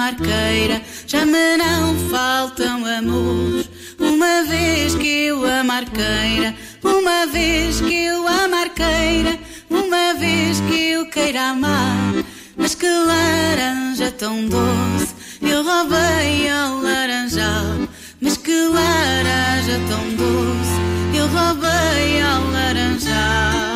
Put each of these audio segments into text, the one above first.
marqueira, já me não faltam amores. Uma vez que eu a marqueira, uma vez que eu a marqueira, uma vez que eu queira amar. Mas que laranja tão doce, eu roubei ao laranjal. Mas que laranja tão doce, eu roubei ao laranjal.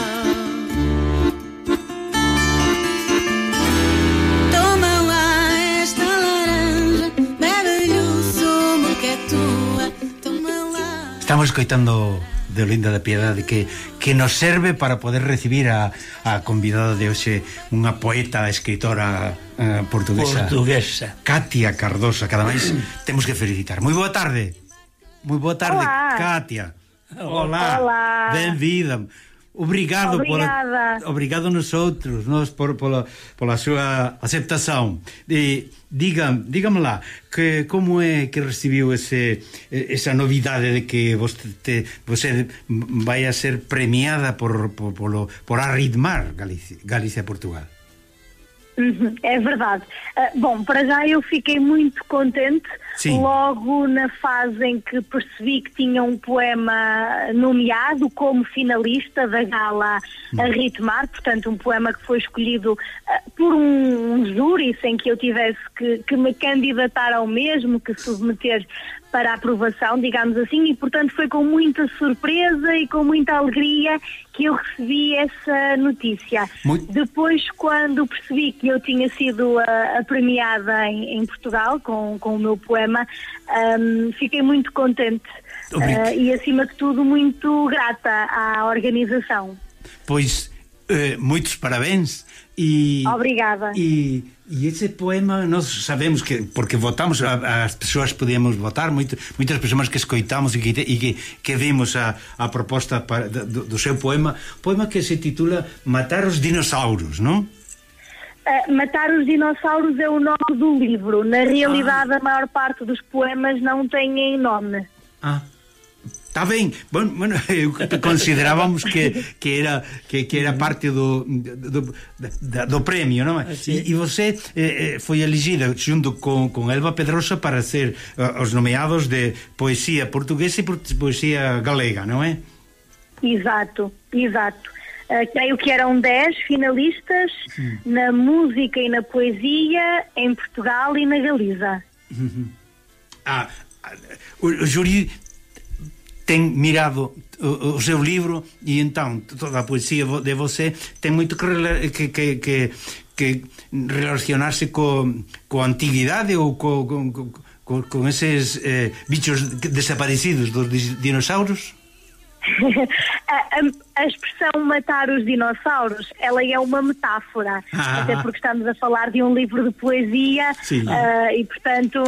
Estamos escoitando de Olinda da Piedade que, que nos serve para poder recibir a, a convidada de hoxe unha poeta, escritora uh, portuguesa, portuguesa. Katia Cardosa, cada máis temos que felicitar. Moi boa tarde. Moi boa tarde, Olá. Katia. Olá, Olá. Benvida. Obrigado Obrigada. por obrigado nosotros, nós por pola pola súa aceptación. E diga, dígame lá, que como é que recibiu ese esa novidade de que vostede você vai a ser premiada por por polo por arritmar Galicia, Galicia e Portugal. Uhum, É verdade. Ah, bom, para já eu fiquei muito contente Sim. logo na fase em que percebi que tinha um poema nomeado como finalista da gala Hum. a ritmar, portanto um poema que foi escolhido ah, por um, um júri sem que eu tivesse que, que me candidatar ao mesmo, que submeter para aprovação, digamos assim, e portanto foi com muita surpresa e com muita alegria que eu recebi essa notícia. Muito- Depois, quando percebi que eu tinha sido a, a premiada em, em Portugal com, com o meu poema, ahm, fiquei muito contente ah, e, acima de tudo, muito grata à organização. Pois eh, moitos parabéns e Obrigada. E, e ese poema nós sabemos que porque votamos as persoas podíamos votar moito, moitas persoas que escoitamos e que, e que, que vimos a, a proposta para, do, do seu poema poema que se titula Matar os dinossauros, non? Ah, Matar os dinossauros é o nome do livro. Na realidade, Ah. a maior parte dos poemas não têm nome. Ah, Está ben, bueno, bueno considerábamos que, que era que, que era parte do, do, do, do premio, non? sí. E, e você eh, eh, foi elegida xunto con, con Elba Pedrosa para ser uh, os nomeados de poesía portuguesa e poesía galega, non é? Exato, exato. Ah, creio que eram 10 finalistas na música e na poesia em Portugal e na Galiza. Ah, ah, o, o júri ten mirado o, o seu libro e entón toda a poesía vo- de você ten moito que, que, que, que, relacionarse co, co antiguidade ou co, co, co, co, con eses eh, bichos desaparecidos dos dinossauros a, a- a expressão matar os dinossauros, ela é uma metáfora, Ah. até porque estamos a falar de um livro de poesia ah, e, portanto,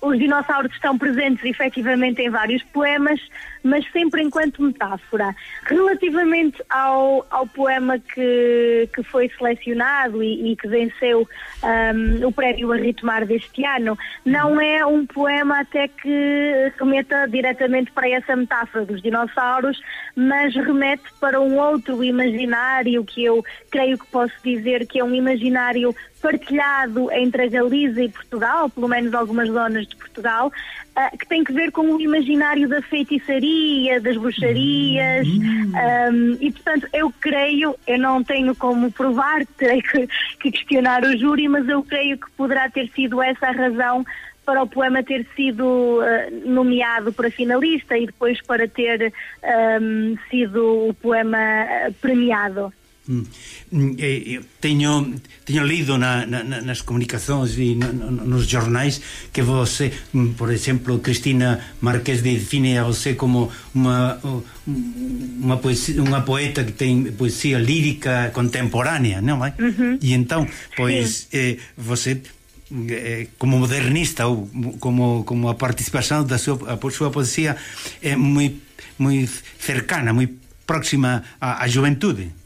os dinossauros estão presentes efetivamente em vários poemas, mas sempre enquanto metáfora. Relativamente ao, ao poema que, que foi selecionado e, e que venceu ahm, o prémio a ritmar deste ano, não é um poema até que remeta diretamente para essa metáfora dos dinossauros, mas remete para um outro imaginário que eu creio que posso dizer que é um imaginário partilhado entre a Galiza e Portugal, pelo menos algumas zonas de Portugal, ah, que tem que ver com o imaginário da feitiçaria, das bruxarias, ahm, e portanto eu creio, eu não tenho como provar, terei que, que questionar o júri, mas eu creio que poderá ter sido essa a razão para o poema ter sido ah, nomeado para finalista e depois para ter ahm, sido o poema ah, premiado. Mm. Mm, eh, eh, teño teño lido na, na, nas comunicacións e no, no, nos jornais que você, eh, mm, por exemplo, Cristina Marqués define a você como unha unha, poesía, unha poeta que ten poesía lírica contemporánea, non é? Uh -huh. E entón, pois eh, você eh, como modernista ou como como a participación da súa a súa poesía é moi moi cercana, moi próxima á, á juventude.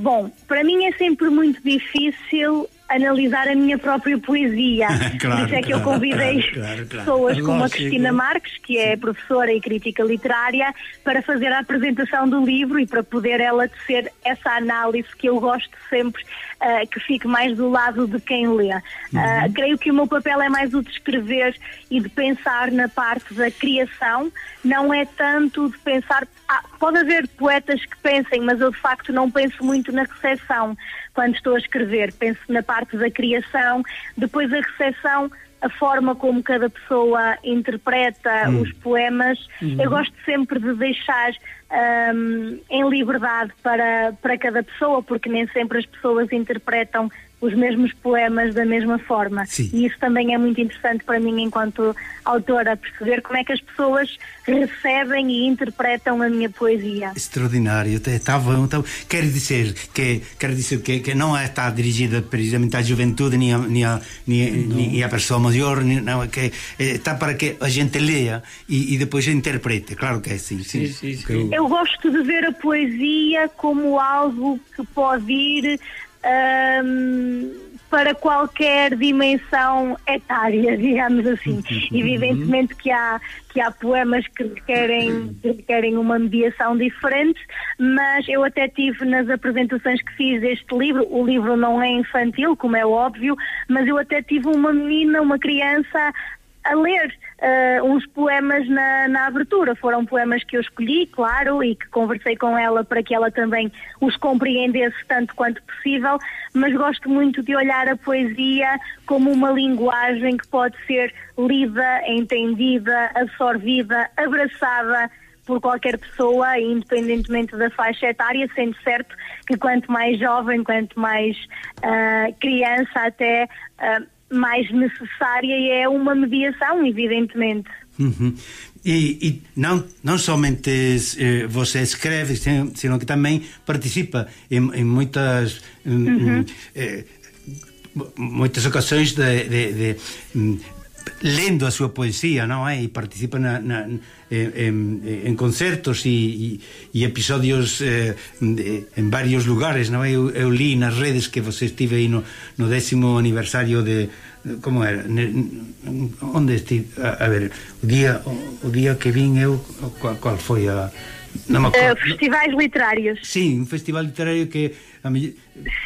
Bom, para mim é sempre muito difícil analisar a minha própria poesia. claro, Por isso é que eu convidei claro, claro, pessoas como a Lógico. Cristina Marques, que é professora e crítica literária, para fazer a apresentação do livro e para poder ela tecer essa análise que eu gosto sempre ah, que fique mais do lado de quem lê. Ah, Uhum. creio que o meu papel é mais o de escrever e de pensar na parte da criação, não é tanto de pensar. Ah, pode haver poetas que pensem, mas eu de facto não penso muito na recepção quando estou a escrever. Penso na parte da criação, depois a recepção. A forma como cada pessoa interpreta os poemas, eu gosto sempre de deixar hum, em liberdade para, para cada pessoa, porque nem sempre as pessoas interpretam os mesmos poemas da mesma forma. Sim. E isso também é muito interessante para mim, enquanto autora, perceber como é que as pessoas recebem e interpretam a minha poesia. extraordinário está bom tá bom. quer dizer que quer dizer que, que não está dirigida precisamente à juventude nem a, nem a, nem, a pessoa maior nem, não, que eh, está para que a gente leia e, e depois interprete claro que é sim, sim, Sim, sim, sim. Que eu- Eu gosto de ver a poesia como algo que pode ir hum, para qualquer dimensão etária, digamos assim. Evidentemente que há, que há poemas que requerem, que requerem uma mediação diferente, mas eu até tive nas apresentações que fiz deste livro, o livro não é infantil, como é óbvio, mas eu até tive uma menina, uma criança a ler eh, uns poemas na, na abertura. Foram poemas que eu escolhi, claro, e que conversei com ela para que ela também os compreendesse tanto quanto possível, mas gosto muito de olhar a poesia como uma linguagem que pode ser lida, entendida, absorvida, abraçada por qualquer pessoa, independentemente da faixa etária, sendo certo que quanto mais jovem, quanto mais ah, criança até, ah, mais necessária é uma mediação, evidentemente. Uhum. E, e não, não somente eh, você escreve, sino que também participa em, em muitas hum, eh, mu- muitas ocasiões de, de, de, hum, lendo a súa poesía non é? e participa na, na, en, en concertos e, e, e episodios eh, en varios lugares non é? Eu, eu li nas redes que você estive aí no, no décimo aniversario de como era ne, onde estive a, a ver o día, o, o día que vin eu qual, qual foi a Non uh, festivais literários. Sim, un festival literario que...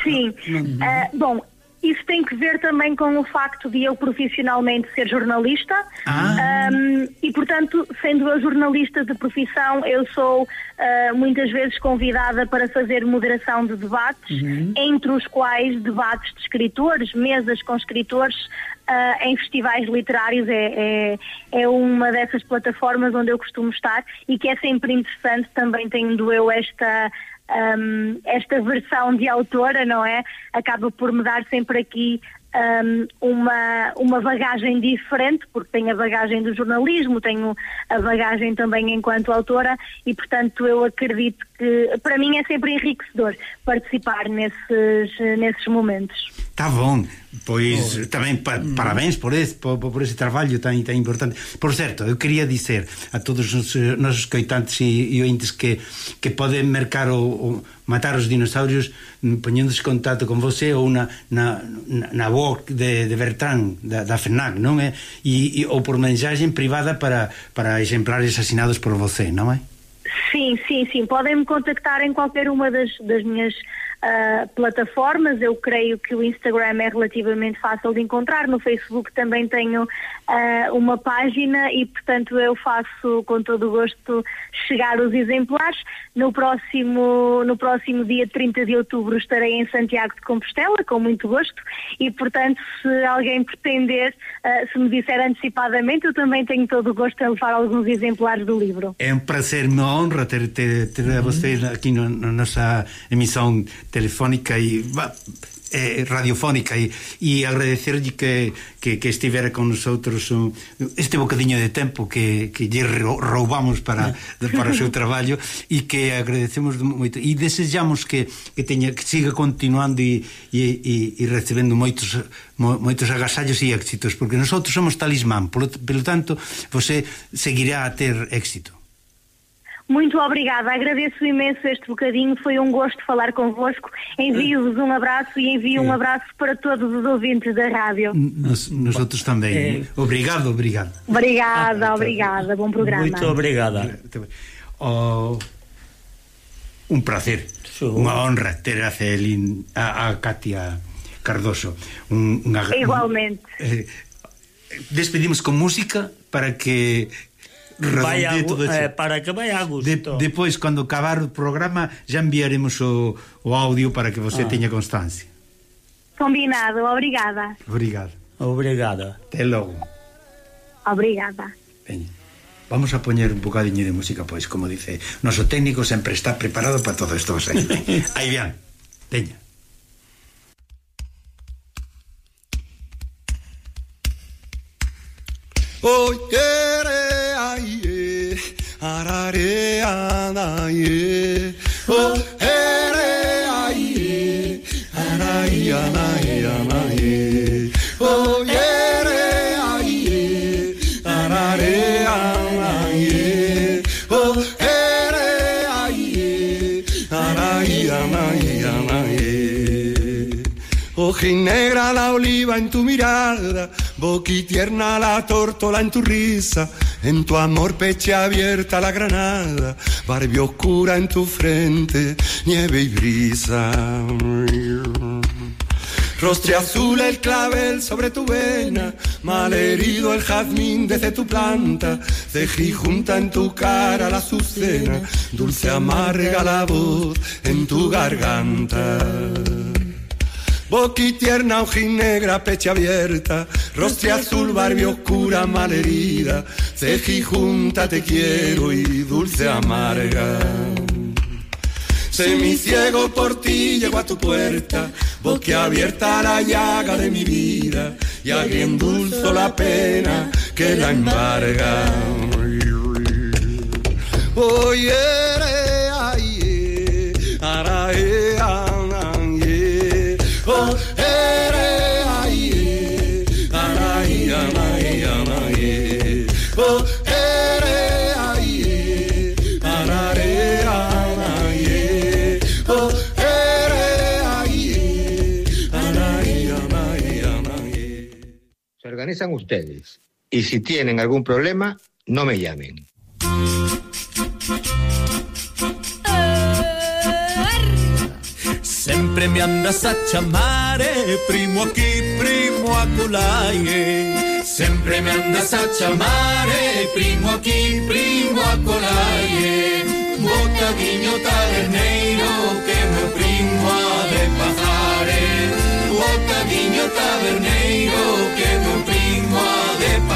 Sim. Não, Sim. Uh, bom, isso tem que ver também com o facto de eu profissionalmente ser jornalista. Ah. Ahm, e, portanto, sendo eu jornalista de profissão, eu sou ah, muitas vezes convidada para fazer moderação de debates, entre os quais debates de escritores, mesas com escritores. ah, em festivais literários é, é, é uma dessas plataformas onde eu costumo estar e que é sempre interessante também tendo eu esta um, esta versão de autora, não é? Acaba por me dar sempre aqui um, uma, uma bagagem diferente, porque tenho a bagagem do jornalismo, tenho a bagagem também enquanto autora e, portanto, eu acredito que para mim é sempre enriquecedor participar nesses, nesses momentos. Tá bom, pois tamén pa, parabéns por ese, por, por ese traballo tan, tan importante. Por certo, eu quería dicer a todos os nosos coitantes e, e ointes que, que poden mercar o, o matar os dinosaurios mm, poñéndose en contacto con você ou na, na, na, na web de, de Bertrand, da, da FNAC, non é? E, e, ou por mensaxe privada para, para exemplares asinados por você, non é? Sim, sim, sim. Podem me contactar em qualquer uma das, das minhas ah, plataformas. Eu creio que o Instagram é relativamente fácil de encontrar. No Facebook também tenho ah, uma página e, portanto, eu faço com todo o gosto chegar os exemplares. No próximo, no próximo dia 30 de outubro estarei em Santiago de Compostela, com muito gosto. E, portanto, se alguém pretender, ah, se me disser antecipadamente, eu também tenho todo o gosto em levar alguns exemplares do livro. É um prazer, uma honra ter, ter, ter a você aqui no, na nossa emissão telefónica e eh, radiofónica e, e agradecerlle que, que, que estivera con nosotros un, este bocadiño de tempo que, que lle roubamos para, para o seu traballo e que agradecemos moito. E desexamos que, que, teña, que siga continuando e, e, e, e recebendo moitos mo, moitos agasallos e éxitos porque nosotros somos talismán polo, polo tanto, você seguirá a ter éxito. Muito obrigada, agradeço imenso este bocadinho, foi um gosto falar convosco. Envio-vos um abraço e envio um abraço para todos os ouvintes da rádio. Nos, nosotros tamén. Eh. Obrigado, obrigado. Obrigada, obrigada, bom programa. Moito obrigada. O, un placer, Sí. unha honra ter a Celín, a, a Katia Cardoso. Un, unha, Igualmente. Eh, despedimos con música para que vaya, todo eh, para que vaya a gusto. De, depois, cando acabar o programa, já enviaremos o, o audio para que você ah. teña constancia. Combinado, obrigada. Obrigada. Obrigada. Até logo. Obrigada. Veña. Vamos a poñer un bocadiño de música, pois, como dice, noso técnico sempre está preparado para todo isto. Aí, bien, teña. Oh, yeah. Arareanaye, oh, ereaye, anaianaye, anaye, oh, oh, ereaye, anaianaye, anaye. Ojinegra la oliva en tu mirada, boquitierna la tórtola en tu risa, en tu amor peche abierta la granada, barbie oscura en tu frente, nieve y brisa. Rostre azul el clavel sobre tu vena, malherido el jazmín desde tu planta, cejí junta en tu cara la azucena, dulce amarga la voz en tu garganta. Boquitierna, ojinegra, pecha abierta, rostre azul, barbie oscura, malherida, ceji junta, te quiero y dulce amarga. Semiciego por ti llego a tu puerta, boquiabierta la llaga de mi vida, y agriendulzo la pena que la embarga. Oye, organizan ustedes. Y si tienen algún problema, no me llamen. Sempre mi andas a chiamare, primo aquí, primo acolaie. Sempre mi andas a chiamare, primo aquí, primo acolaie. Bocadinho taberneiro, que meu primo ha de pasare. Bocadinho taberneiro, que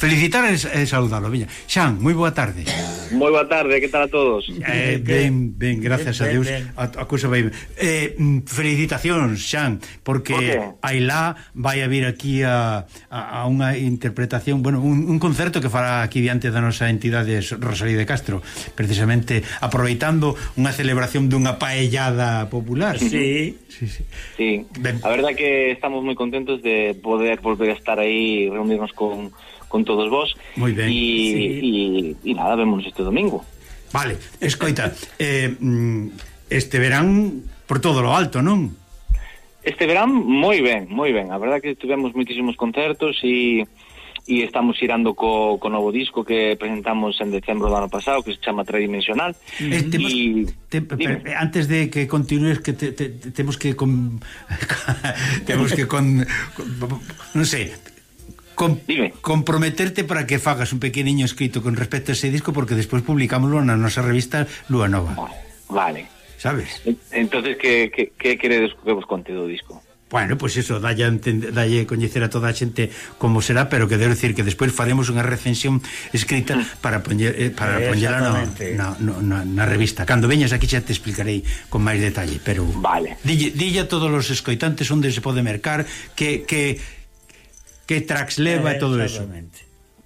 felicitar e, e saudalo, viña. Xan, moi boa tarde. Moi boa tarde, que tal a todos? Eh, ben, ben, gracias ben, ben, a Deus. Ben. A, a cousa vai ben. Eh, mm, felicitacións, Xan, porque okay. Ailá vai a vir aquí a, a, a unha interpretación, bueno, un, un concerto que fará aquí diante da nosa entidade Rosalía de Castro, precisamente aproveitando unha celebración dunha paellada popular. Sí. Sí, sí. sí. Ben. A verdade que estamos moi contentos de poder volver a estar aí reunirnos con con todos vos Moi ben. E sí. nada, vémonos este domingo. Vale, escoita, eh, mm, este verán por todo lo alto, non? Este verán moi ben, moi ben. A verdad que tivemos moitísimos concertos e e estamos irando co, co novo disco que presentamos en decembro do ano pasado que se chama Tridimensional eh, temos, y, te, per, antes de que continúes que te, te, temos que con, temos que con, con non sei Com, Dime. Comprometerte para que fagas un pequeniño escrito con respecto a ese disco porque despois publicámoslo na nosa revista Lua Nova. Vale. Sabes? Entonces, que, que, que queredes que vos conte do disco? Bueno, pois pues eso, dalle, dalle coñecer a toda a xente como será, pero que debo decir que despois faremos unha recensión escrita mm. para poñer, eh, para eh, poñela no, na, no, na, na revista. Cando veñas aquí xa te explicarei con máis detalle, pero... Vale. Dille, dille a todos os escoitantes onde se pode mercar que... que que traxleva eh, todo eso.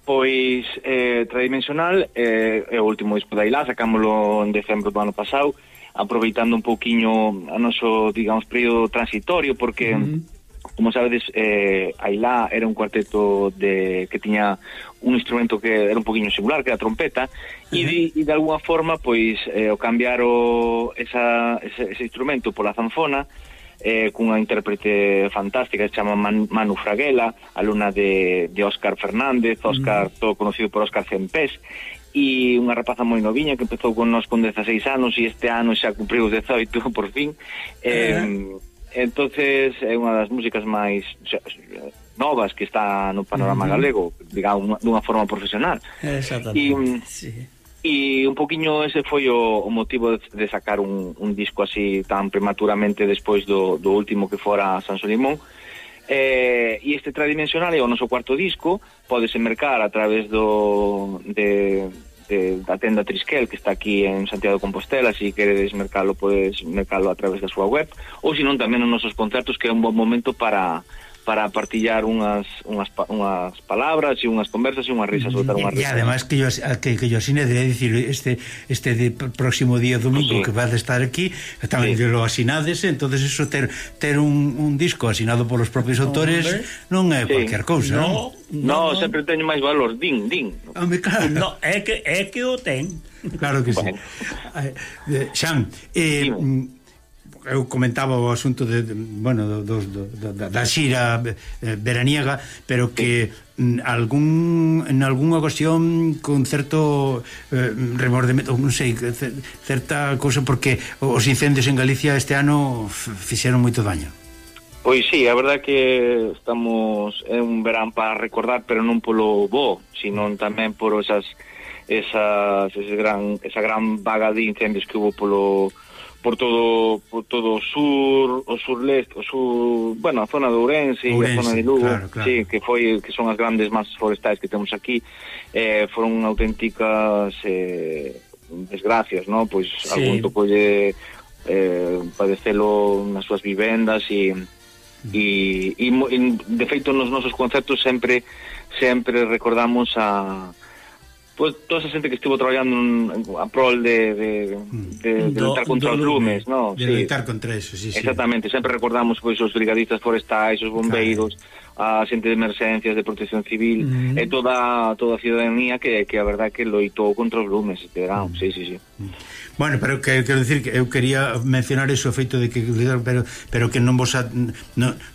Pois eh, Tradimensional eh, é eh, o último disco da Ilá, sacámoslo en decembro do ano pasado, aproveitando un pouquiño a noso, digamos, período transitorio, porque... Uh -huh como sabedes, eh, Ailá era un cuarteto de, que tiña un instrumento que era un poquinho singular, que era a trompeta, e uh -huh. de, de alguna forma, pois, eh, o cambiar o, esa, ese, ese instrumento pola zanfona, eh, cunha intérprete fantástica que se chama Man, Manu Fraguela, alumna de, de Óscar Fernández, Óscar, mm. todo conocido por Óscar Cempés, e unha rapaza moi noviña que empezou con nós con 16 anos e este ano xa cumpriu 18 por fin. Eh, eh. entonces é unha das músicas máis xa, novas que está no panorama uh -huh. galego, digamos, dunha forma profesional. Exactamente. E, mm, sí E un poquinho ese foi o, o motivo de sacar un, un disco así tan prematuramente despois do, do último que fora San Limón. Eh, e este Tradimensional é o noso cuarto disco, podese mercar a través do, de, de, da tenda Trisquel, que está aquí en Santiago de Compostela, se si queredes mercalo, podes mercalo a través da súa web, ou se non tamén nos nosos concertos, que é un bon momento para para partillar unhas, unhas, unhas palabras e unhas conversas e unhas risas, soltar unhas risas. E además que yo, que, que yo asine de decir este este de próximo día domingo sí. que vas a estar aquí, tamén sí. lo asinades, entonces eso ter, ter un, un disco asinado polos propios autores Hombre. non é sí. cualquier cousa. No, non, no, no, no. sempre teño máis valor, din, din. Home, claro. No, é que é que o ten. Claro que bueno. sí. Xan, eh, Dime eu comentaba o asunto de, de bueno, do, do, do, da, da xira eh, veraniega, pero que mm, algún en algunha ocasión con certo eh, remordemento, non sei, certa cousa porque os incendios en Galicia este ano fixeron moito daño. Pois sí, a verdad que estamos é un verán para recordar, pero non polo bo, sino tamén por esas esas ese gran esa gran vaga de incendios que hubo polo por todo por todo o sur, o surleste, o sur, bueno, a zona de Ourense, Ourense a zona de Lugo, claro, claro. sí, que foi que son as grandes masas forestais que temos aquí, eh, foron auténticas eh, desgracias, ¿no? Pois sí. algún tocolle eh, padecelo nas súas vivendas e e, e, e de feito nos nosos concertos sempre sempre recordamos a pues, toda esa xente que estivo traballando a prol de, de, de, de mm. do, lutar contra os lumes, lume, no? De sí. lutar contra eso, sí, Exactamente, sí. sempre recordamos pois os brigadistas forestais, os bombeiros, claro. a xente de emerxencias, de protección civil, mm -hmm. e toda toda a ciudadanía que, que a verdad que loitou contra os lumes este verano, uh mm. -huh. sí, sí, sí. Mm -hmm. Bueno, pero que quero dicir que eu quería mencionar iso feito de que pero pero que non vos a, no,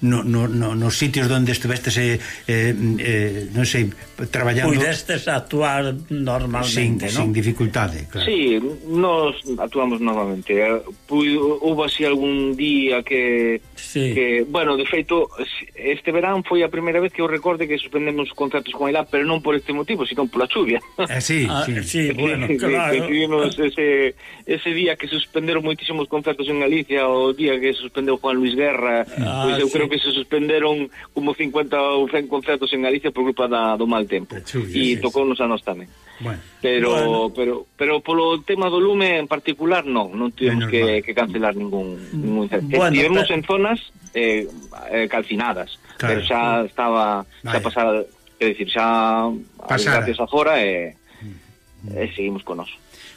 no, no, no, nos sitios onde estuvestes eh, eh, eh, non sei, traballando Puidestes actuar normalmente, sin, ¿no? sin dificultade, claro. Sí, nos actuamos normalmente. Eh, Houve así algún día que sí. que, bueno, de feito este verán foi a primeira vez que eu recorde que suspendemos contratos con ELA pero non por este motivo, sino pola chuvia. Eh, sí, ah, sí, sí, bueno, claro. Que, que ese ese día que suspenderon moitísimos concertos en Galicia, o día que suspendeu Juan Luis Guerra, ah, pois eu sí. creo que se suspenderon como 50 ou 100 concertos en Galicia por culpa da, do mal tempo. E tocou nos a nós tamén. Bueno, pero, bueno. pero pero polo tema do lume en particular non, non tivemos que, que cancelar ningún, ningún bueno, eh, Estivemos pero... en zonas eh, eh, calcinadas, claro. pero xa estaba xa vale. pasada, é dicir, xa Pasara. xa fora e eh, e seguimos con nós.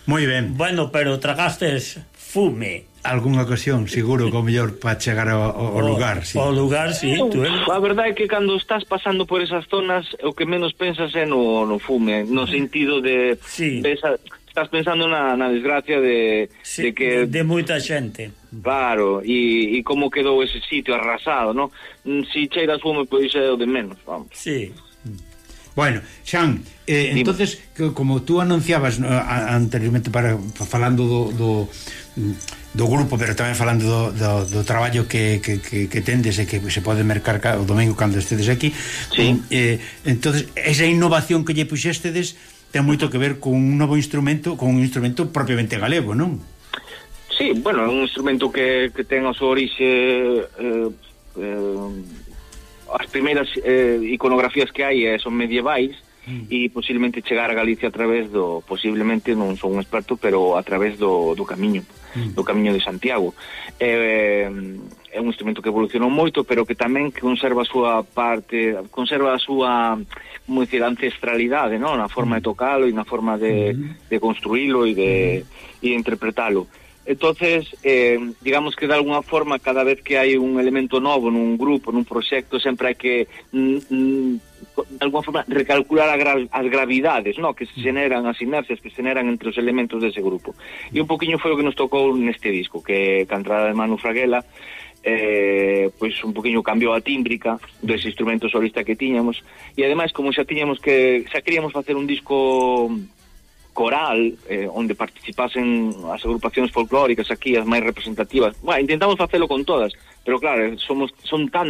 Moi ben. Bueno, pero tragastes fume. Algúnha ocasión, seguro, que mellor para chegar ao, ao lugar, sí. Ao lugar, sí, tú eh? A verdade é que cando estás pasando por esas zonas, o que menos pensas é no, no fume, no sentido de... Sí. Pesa, estás pensando na, na desgracia de, sí, de que... De, de moita xente. Claro, e, e como quedou ese sitio arrasado, non? Mm, si cheiras fume, pois é o de menos, vamos. Sí. Bueno, Xan, eh, entonces entonces como tú anunciabas no, anteriormente para falando do, do do grupo, pero tamén falando do, do, do traballo que, que, que, que tendes e que se pode mercar o domingo cando estedes aquí. Sí. Mm, eh, entonces esa innovación que lle puxestedes ten moito que ver con un novo instrumento, con un instrumento propiamente galego, non? Sí, bueno, é un instrumento que, que ten a súa orixe eh, eh, as primeiras eh, iconografías que hai eh, son medievais mm. e posiblemente chegar a Galicia a través do posiblemente non son un experto, pero a través do, do camiño, mm. do camiño de Santiago. Eh, é un instrumento que evolucionou moito, pero que tamén conserva a súa parte, conserva a súa, como dicir, ancestralidade, non? Na forma de mm. tocalo e na forma de, mm. de construílo e de, mm. e de interpretalo. Entonces, eh, digamos que de alguna forma cada vez que hai un elemento novo nun grupo, nun proxecto, sempre hai que mm, mm, de alguna forma recalcular a gra as gravidades no? que se mm. generan, as inercias que se generan entre os elementos dese grupo. E un poquinho foi o que nos tocou neste disco que ca entrada de Manu Fraguela eh, pois un poquinho cambiou a tímbrica dos instrumentos solista que tiñamos. E ademais como xa tiñamos que xa queríamos facer un disco coral eh, onde participasen as agrupacións folclóricas aquí as máis representativas. Bueno, intentamos facelo con todas, pero claro, somos son tantas